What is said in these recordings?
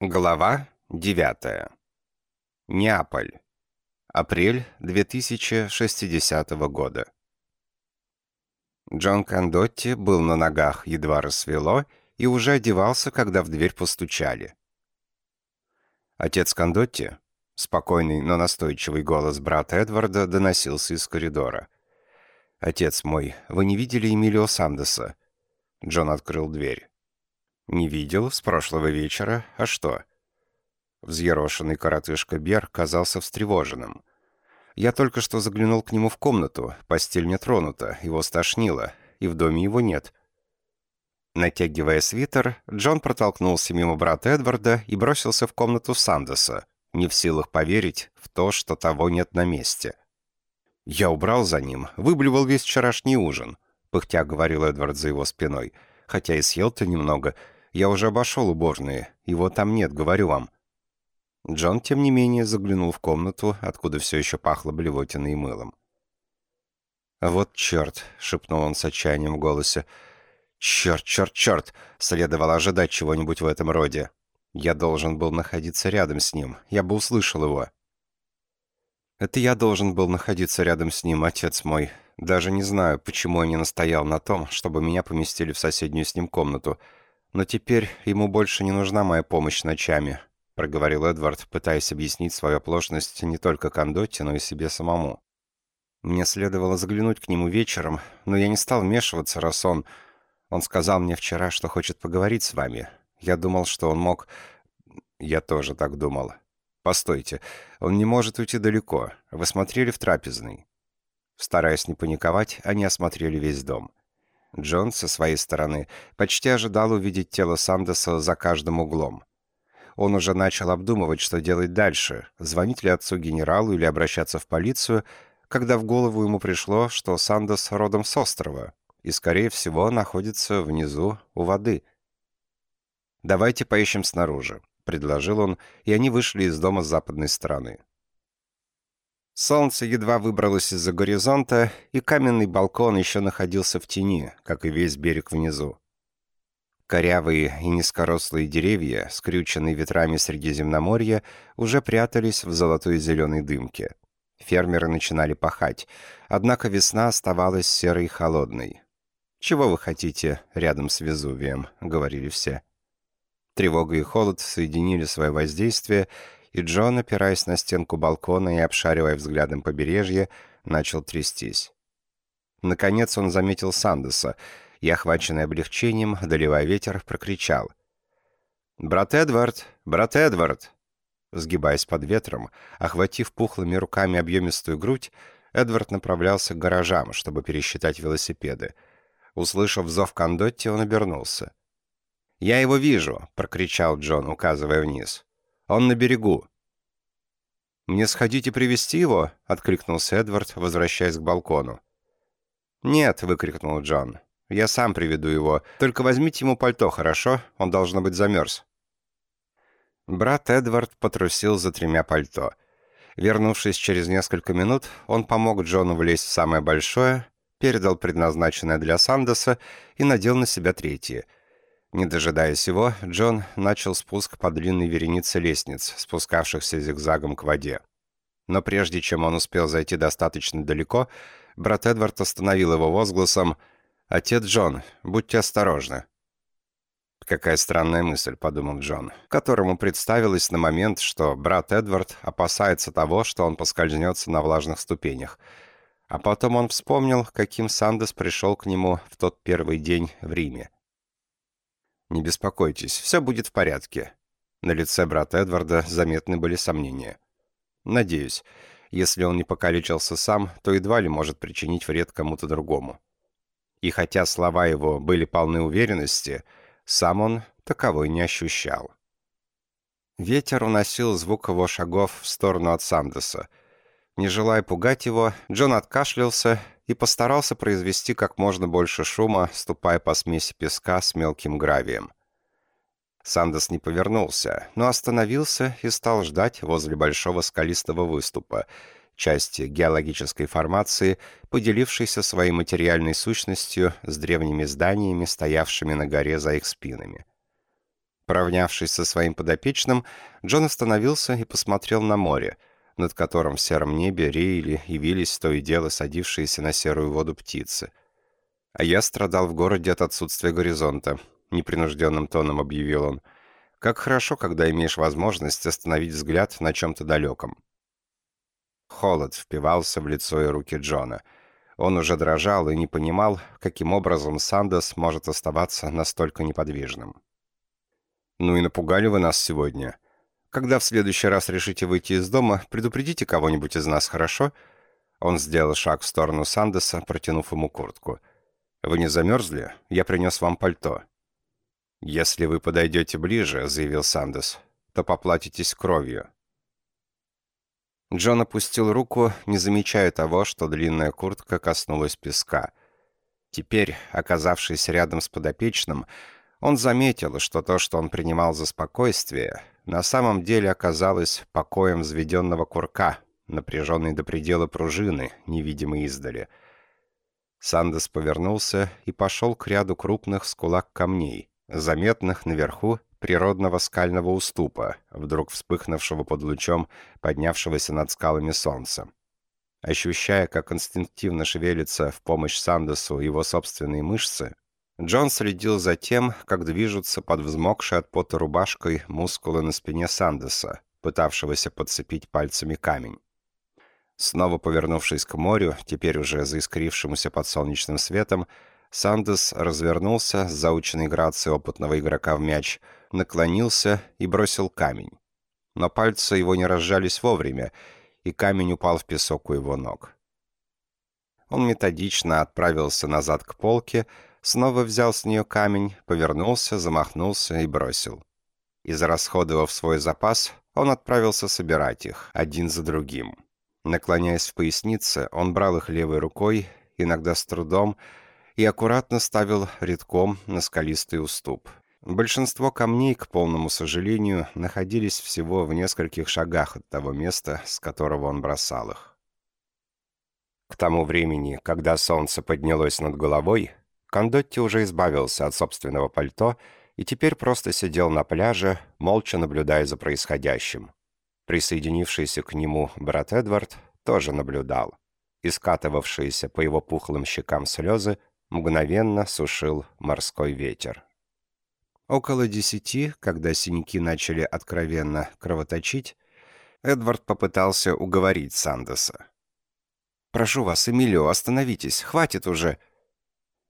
Глава 9. Неаполь. Апрель 2060 года. Джон Кандотти был на ногах, едва рассвело, и уже одевался, когда в дверь постучали. Отец Кандотти, спокойный, но настойчивый голос брата Эдварда доносился из коридора. «Отец мой, вы не видели Эмилио Сандеса?» Джон открыл дверь. «Не видел с прошлого вечера. А что?» Взъерошенный коротышка Бер казался встревоженным. «Я только что заглянул к нему в комнату. Постель не тронута, его стошнило, и в доме его нет». Натягивая свитер, Джон протолкнулся мимо брата Эдварда и бросился в комнату Сандеса, не в силах поверить в то, что того нет на месте. «Я убрал за ним, выблевал весь вчерашний ужин», — пыхтя говорил Эдвард за его спиной. «Хотя и съел-то немного. Я уже обошел уборные. Его там нет, говорю вам». Джон, тем не менее, заглянул в комнату, откуда все еще пахло блевотиной и мылом. «Вот черт!» — шепнул он с отчаянием в голосе. «Черт, черт, черт!» — следовало ожидать чего-нибудь в этом роде. Я должен был находиться рядом с ним. Я бы услышал его. «Это я должен был находиться рядом с ним, отец мой. Даже не знаю, почему я не настоял на том, чтобы меня поместили в соседнюю с ним комнату. Но теперь ему больше не нужна моя помощь ночами», — проговорил Эдвард, пытаясь объяснить свою оплошность не только Кондотте, но и себе самому. «Мне следовало заглянуть к нему вечером, но я не стал вмешиваться, раз он... Он сказал мне вчера, что хочет поговорить с вами. Я думал, что он мог... Я тоже так думал. Постойте, он не может уйти далеко. Вы смотрели в трапезный?» Стараясь не паниковать, они осмотрели весь дом. Джон, со своей стороны, почти ожидал увидеть тело Сандеса за каждым углом. Он уже начал обдумывать, что делать дальше, звонить ли отцу-генералу или обращаться в полицию, когда в голову ему пришло, что Сандес родом с острова и, скорее всего, находится внизу, у воды. «Давайте поищем снаружи», — предложил он, и они вышли из дома с западной стороны. Солнце едва выбралось из-за горизонта, и каменный балкон еще находился в тени, как и весь берег внизу. Корявые и низкорослые деревья, скрюченные ветрами Средиземноморья, уже прятались в золотой зеленой дымке. Фермеры начинали пахать, однако весна оставалась серой и холодной. «Чего вы хотите рядом с Везувием?» — говорили все. Тревога и холод соединили свое воздействие, и Джон, опираясь на стенку балкона и обшаривая взглядом побережье, начал трястись. Наконец он заметил Сандеса и, охваченный облегчением, одолевая ветер, прокричал. «Брат Эдвард! Брат Эдвард!» Сгибаясь под ветром, охватив пухлыми руками объемистую грудь, Эдвард направлялся к гаражам, чтобы пересчитать велосипеды. Услышав зов Кондотти, он обернулся. «Я его вижу!» — прокричал Джон, указывая вниз. Он на берегу». «Мне сходить и привести его?» — откликнулся Эдвард, возвращаясь к балкону. «Нет», — выкрикнул Джон. «Я сам приведу его. Только возьмите ему пальто, хорошо? Он, должно быть, замерз». Брат Эдвард потрусил за тремя пальто. Вернувшись через несколько минут, он помог Джону влезть в самое большое, передал предназначенное для Сандоса и надел на себя третье — не дожидаясь его, Джон начал спуск по длинной веренице лестниц, спускавшихся зигзагом к воде. Но прежде чем он успел зайти достаточно далеко, брат Эдвард остановил его возгласом «Отец Джон, будьте осторожны». «Какая странная мысль», — подумал Джон, которому представилось на момент, что брат Эдвард опасается того, что он поскользнется на влажных ступенях. А потом он вспомнил, каким Сандес пришел к нему в тот первый день в Риме. «Не беспокойтесь, все будет в порядке». На лице брата Эдварда заметны были сомнения. «Надеюсь, если он не покалечился сам, то едва ли может причинить вред кому-то другому». И хотя слова его были полны уверенности, сам он таковой не ощущал. Ветер уносил звук его шагов в сторону от Сандеса. Не желая пугать его, Джон откашлялся и постарался произвести как можно больше шума, ступая по смеси песка с мелким гравием. Сандос не повернулся, но остановился и стал ждать возле большого скалистого выступа, части геологической формации, поделившейся своей материальной сущностью с древними зданиями, стоявшими на горе за их спинами. Поравнявшись со своим подопечным, Джон остановился и посмотрел на море, над которым в сером небе реяли и вились то и дело садившиеся на серую воду птицы. А я страдал в городе от отсутствия горизонта, непринужденным тоном объявил он. Как хорошо, когда имеешь возможность остановить взгляд на чем-то далеком. Холод впивался в лицо и руки Джона. Он уже дрожал и не понимал, каким образом Сандос может оставаться настолько неподвижным. «Ну и напугали вы нас сегодня. Когда в следующий раз решите выйти из дома, предупредите кого-нибудь из нас, хорошо?» Он сделал шаг в сторону Сандеса, протянув ему куртку. «Вы не замерзли? Я принес вам пальто». «Если вы подойдете ближе», — заявил Сандес, — «то поплатитесь кровью». Джон опустил руку, не замечая того, что длинная куртка коснулась песка. Теперь, оказавшись рядом с подопечным, он заметил, что то, что он принимал за спокойствие, на самом деле оказалось покоем взведенного курка, напряженной до предела пружины, невидимой издали. Сандес повернулся и пошел к ряду крупных скулак камней, заметных наверху природного скального уступа, вдруг вспыхнувшего под лучом поднявшегося над скалами солнца. Ощущая, как инстинктивно шевелится в помощь Сандесу его собственные мышцы, Джон следил за тем, как движутся под взмокшей от пота рубашкой мускулы на спине Сандеса, пытавшегося подцепить пальцами камень. Снова повернувшись к морю, теперь уже заискрившемуся под солнечным светом, Сандес развернулся с заученной грацией опытного игрока в мяч, наклонился и бросил камень. Но пальцы его не разжались вовремя, и камень упал в песок у его ног. Он методично отправился назад к полке, снова взял с нее камень, повернулся, замахнулся и бросил. Израсходовав свой запас, он отправился собирать их, один за другим. Наклоняясь в пояснице, он брал их левой рукой, иногда с трудом, и аккуратно ставил редком на скалистый уступ. Большинство камней, к полному сожалению, находились всего в нескольких шагах от того места, с которого он бросал их. К тому времени, когда солнце поднялось над головой, Кондотти уже избавился от собственного пальто и теперь просто сидел на пляже, молча наблюдая за происходящим. Присоединившийся к нему брат Эдвард тоже наблюдал. И скатывавшиеся по его пухлым щекам слезы мгновенно сушил морской ветер. Около десяти, когда синяки начали откровенно кровоточить, Эдвард попытался уговорить Сандеса. «Прошу вас, Эмилио, остановитесь, хватит уже!»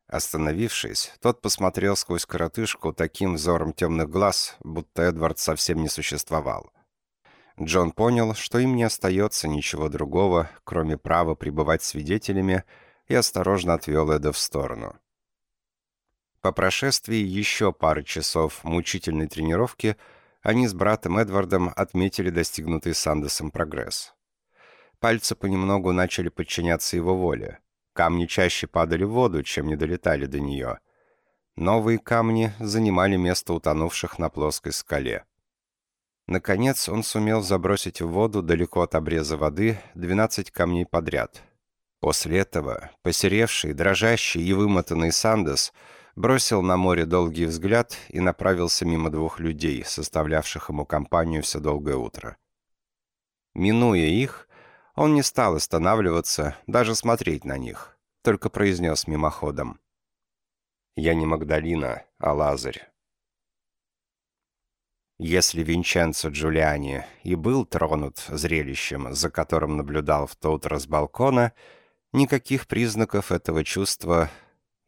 Остановившись, тот посмотрел сквозь коротышку таким взором темных глаз, будто Эдвард совсем не существовал. Джон понял, что им не остается ничего другого, кроме права пребывать свидетелями, и осторожно отвел Эда в сторону. По прошествии еще пары часов мучительной тренировки они с братом Эдвардом отметили достигнутый Сандесом прогресс. Пальцы понемногу начали подчиняться его воле. Камни чаще падали в воду, чем не долетали до нее. Новые камни занимали место утонувших на плоской скале. Наконец он сумел забросить в воду далеко от обреза воды 12 камней подряд. После этого посеревший, дрожащий и вымотанный Сандес бросил на море долгий взгляд и направился мимо двух людей, составлявших ему компанию все долгое утро. Минуя их, он не стал останавливаться, даже смотреть на них, только произнес мимоходом. «Я не Магдалина, а Лазарь». Если Винченцо Джулиани и был тронут зрелищем, за которым наблюдал в то утро с балкона, никаких признаков этого чувства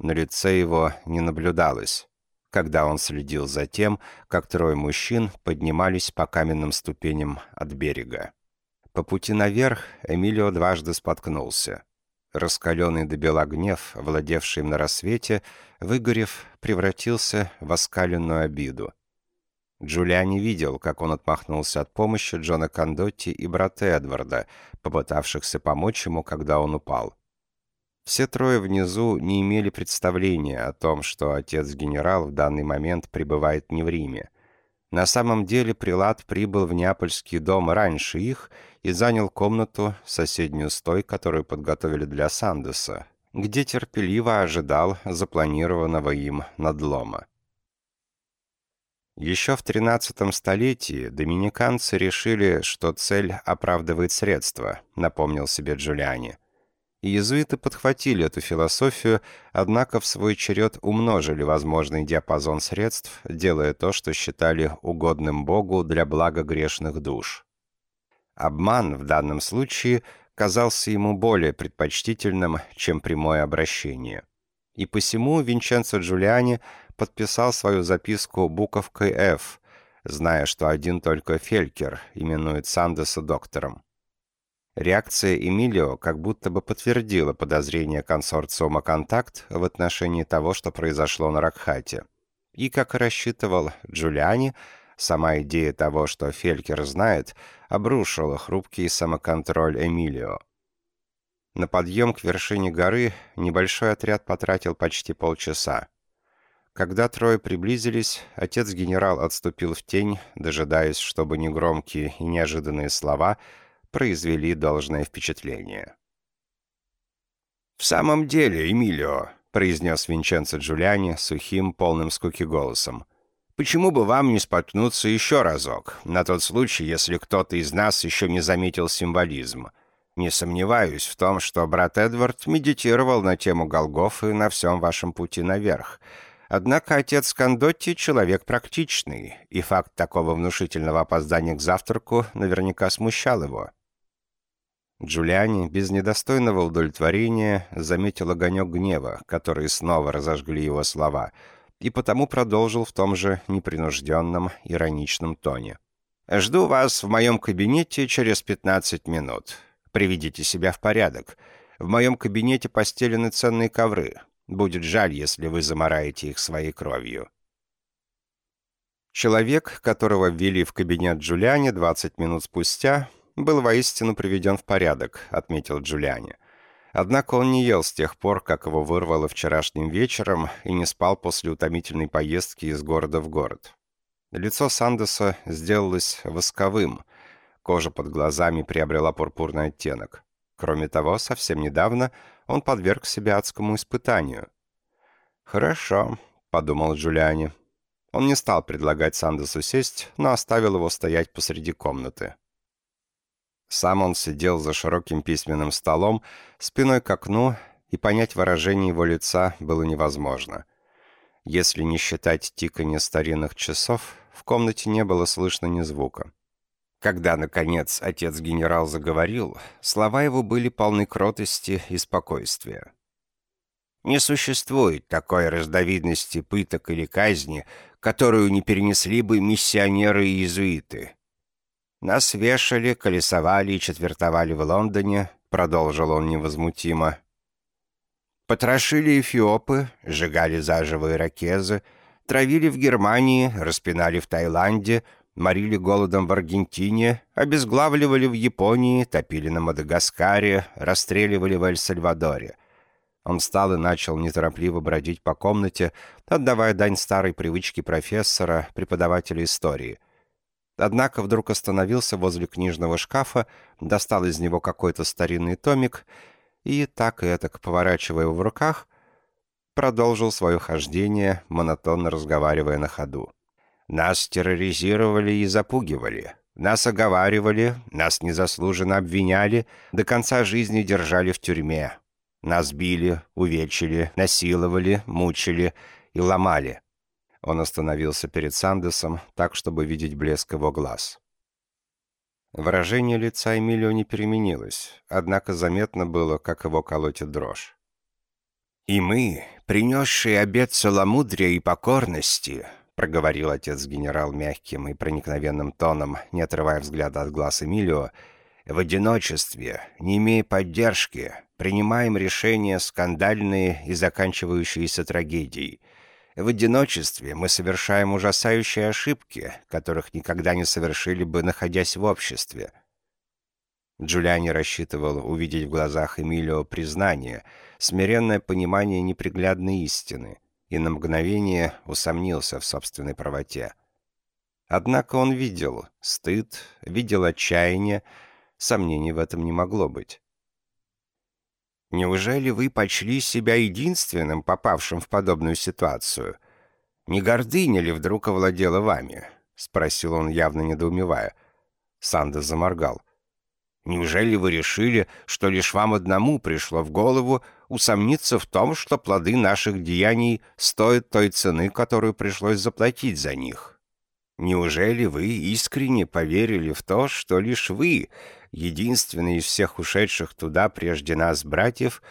на лице его не наблюдалось, когда он следил за тем, как трое мужчин поднимались по каменным ступеням от берега. По пути наверх Эмилио дважды споткнулся. Раскаленный до бела гнев, владевший им на рассвете, выгорев, превратился в оскаленную обиду. Джулиани видел, как он отмахнулся от помощи Джона Кондотти и брата Эдварда, попытавшихся помочь ему, когда он упал. Все трое внизу не имели представления о том, что отец-генерал в данный момент пребывает не в Риме. На самом деле Прилад прибыл в Неапольский дом раньше их и занял комнату, соседнюю с той, которую подготовили для Сандеса, где терпеливо ожидал запланированного им надлома. Еще в XIII столетии доминиканцы решили, что цель оправдывает средства, напомнил себе Джулиани. Иезуиты подхватили эту философию, однако в свой черед умножили возможный диапазон средств, делая то, что считали угодным Богу для блага грешных душ. Обман в данном случае казался ему более предпочтительным, чем прямое обращение. И посему Винченцо Джулиани подписал свою записку буковкой «Ф», зная, что один только Фелькер именует Сандеса доктором. Реакция Эмилио как будто бы подтвердила подозрение консорциума «Контакт» в отношении того, что произошло на Ракхате. И, как рассчитывал Джулиани, сама идея того, что Фелькер знает, обрушила хрупкий самоконтроль Эмилио. На подъем к вершине горы небольшой отряд потратил почти полчаса. Когда трое приблизились, отец-генерал отступил в тень, дожидаясь, чтобы негромкие и неожиданные слова – произвели должное впечатление. «В самом деле, Эмилио», — произнес Винченцо Джулиани сухим, полным скуки голосом, «почему бы вам не споткнуться еще разок, на тот случай, если кто-то из нас еще не заметил символизм? Не сомневаюсь в том, что брат Эдвард медитировал на тему Голгофы на всем вашем пути наверх». Однако отец Кондотти — человек практичный, и факт такого внушительного опоздания к завтраку наверняка смущал его. Джулиани без недостойного удовлетворения заметил огонек гнева, который снова разожгли его слова, и потому продолжил в том же непринужденном, ироничном тоне. «Жду вас в моем кабинете через 15 минут. Приведите себя в порядок. В моем кабинете постелены ценные ковры. Будет жаль, если вы замараете их своей кровью». Человек, которого ввели в кабинет Джулиани 20 минут спустя, был воистину приведен в порядок», — отметил Джулиани. Однако он не ел с тех пор, как его вырвало вчерашним вечером, и не спал после утомительной поездки из города в город. Лицо Сандеса сделалось восковым, кожа под глазами приобрела пурпурный оттенок. Кроме того, совсем недавно он подверг себя адскому испытанию. «Хорошо», — подумал Джулиани. Он не стал предлагать Сандесу сесть, но оставил его стоять посреди комнаты. Сам он сидел за широким письменным столом, спиной к окну, и понять выражение его лица было невозможно. Если не считать тиканье старинных часов, в комнате не было слышно ни звука. Когда, наконец, отец-генерал заговорил, слова его были полны кротости и спокойствия. «Не существует такой разновидности пыток или казни, которую не перенесли бы миссионеры и иезуиты. «Нас вешали, колесовали и четвертовали в Лондоне», — продолжил он невозмутимо. «Потрошили эфиопы, сжигали заживо иракезы, травили в Германии, распинали в Таиланде, морили голодом в Аргентине, обезглавливали в Японии, топили на Мадагаскаре, расстреливали в Эль-Сальвадоре». Он встал и начал неторопливо бродить по комнате, отдавая дань старой привычке профессора, преподавателя истории — Однако вдруг остановился возле книжного шкафа, достал из него какой-то старинный томик и, так и этак поворачивая его в руках, продолжил свое хождение, монотонно разговаривая на ходу. «Нас терроризировали и запугивали. Нас оговаривали, нас незаслуженно обвиняли, до конца жизни держали в тюрьме. Нас били, увечили, насиловали, мучили и ломали. Он остановился перед Сандесом, так, чтобы видеть блеск его глаз. Выражение лица Эмилио не переменилось, однако заметно было, как его колотит дрожь. «И мы, принесшие обет целомудрия и покорности», проговорил отец-генерал мягким и проникновенным тоном, не отрывая взгляда от глаз Эмилио, «в одиночестве, не имея поддержки, принимаем решения скандальные и заканчивающиеся трагедией, в одиночестве мы совершаем ужасающие ошибки, которых никогда не совершили бы, находясь в обществе. Джулиани рассчитывал увидеть в глазах Эмилио признание, смиренное понимание неприглядной истины, и на мгновение усомнился в собственной правоте. Однако он видел стыд, видел отчаяние, сомнений в этом не могло быть. Неужели вы почли себя единственным, попавшим в подобную ситуацию? «Не гордыня ли вдруг овладела вами?» — спросил он, явно недоумевая. Сандес заморгал. «Неужели вы решили, что лишь вам одному пришло в голову усомниться в том, что плоды наших деяний стоят той цены, которую пришлось заплатить за них? Неужели вы искренне поверили в то, что лишь вы, единственный из всех ушедших туда прежде нас братьев,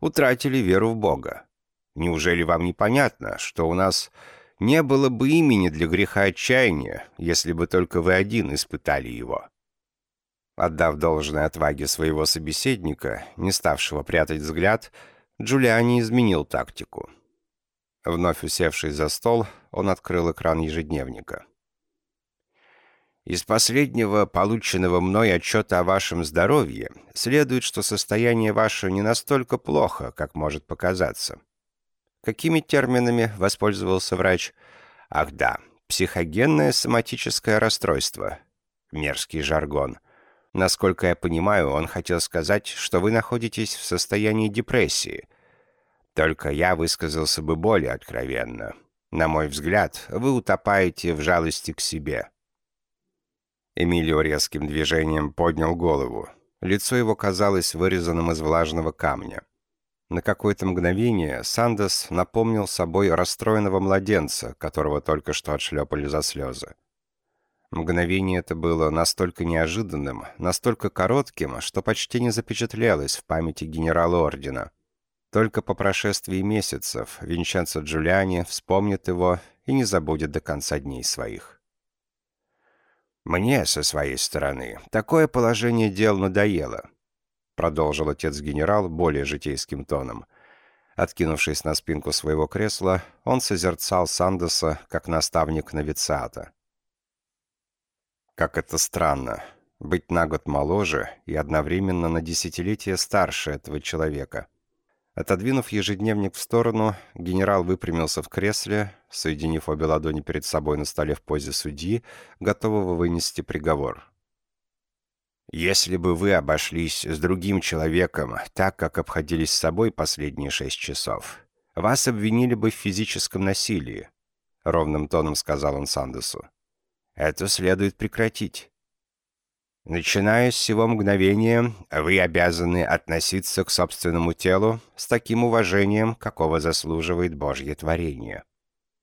утратили веру в Бога? Неужели вам непонятно, что у нас не было бы имени для греха отчаяния, если бы только вы один испытали его?» Отдав должное отваге своего собеседника, не ставшего прятать взгляд, Джулиани изменил тактику. Вновь усевшись за стол, он открыл экран ежедневника. Из последнего полученного мной отчета о вашем здоровье следует, что состояние ваше не настолько плохо, как может показаться. Какими терминами воспользовался врач? Ах да, психогенное соматическое расстройство. Мерзкий жаргон. Насколько я понимаю, он хотел сказать, что вы находитесь в состоянии депрессии. Только я высказался бы более откровенно. На мой взгляд, вы утопаете в жалости к себе». Эмилио резким движением поднял голову. Лицо его казалось вырезанным из влажного камня. На какое-то мгновение Сандес напомнил собой расстроенного младенца, которого только что отшлепали за слезы. Мгновение это было настолько неожиданным, настолько коротким, что почти не запечатлелось в памяти генерала Ордена. Только по прошествии месяцев Винченцо Джулиани вспомнит его и не забудет до конца дней своих. «Мне, со своей стороны, такое положение дел надоело», продолжил отец-генерал более житейским тоном. Откинувшись на спинку своего кресла, он созерцал Сандеса как наставник новициата. Как это странно, быть на год моложе и одновременно на десятилетие старше этого человека. Отодвинув ежедневник в сторону, генерал выпрямился в кресле, соединив обе ладони перед собой на столе в позе судьи, готового вынести приговор. «Если бы вы обошлись с другим человеком так, как обходились с собой последние шесть часов, вас обвинили бы в физическом насилии», — ровным тоном сказал он Сандесу. Это следует прекратить. Начиная с сего мгновения, вы обязаны относиться к собственному телу с таким уважением, какого заслуживает Божье творение.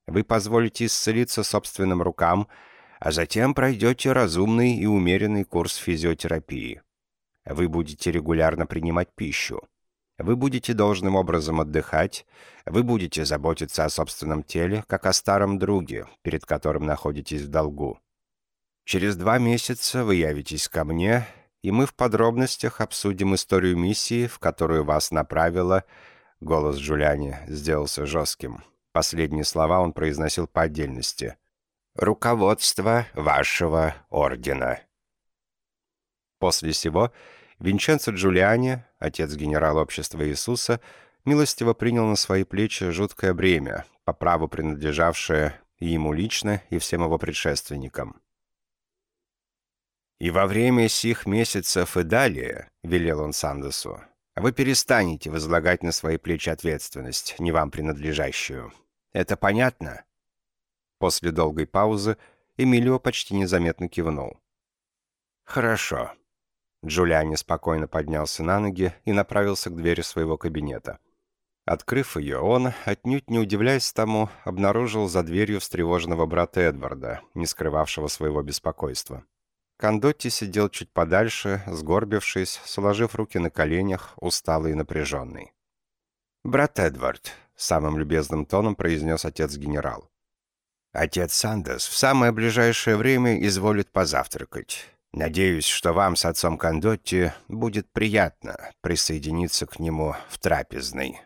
Вы позволите исцелиться собственным рукам, а затем пройдете разумный и умеренный курс физиотерапии. Вы будете регулярно принимать пищу. Вы будете должным образом отдыхать, вы будете заботиться о собственном теле, как о старом друге, перед которым находитесь в долгу. Через два месяца вы явитесь ко мне, и мы в подробностях обсудим историю миссии, в которую вас направила...» Голос Джулиани сделался жестким. Последние слова он произносил по отдельности. «Руководство вашего ордена». После сего Винченцо Джулиани, отец генерала общества Иисуса, милостиво принял на свои плечи жуткое бремя, по праву принадлежавшее и ему лично, и всем его предшественникам. «И во время сих месяцев и далее», — велел он Сандесу, «вы перестанете возлагать на свои плечи ответственность, не вам принадлежащую. Это понятно?» После долгой паузы Эмилио почти незаметно кивнул. «Хорошо». Джулиани спокойно поднялся на ноги и направился к двери своего кабинета. Открыв ее, он, отнюдь не удивляясь тому, обнаружил за дверью встревоженного брата Эдварда, не скрывавшего своего беспокойства. Кондотти сидел чуть подальше, сгорбившись, сложив руки на коленях, усталый и напряженный. «Брат Эдвард», — самым любезным тоном произнес отец-генерал. «Отец Сандес в самое ближайшее время изволит позавтракать. Надеюсь, что вам с отцом Кондотти будет приятно присоединиться к нему в трапезной».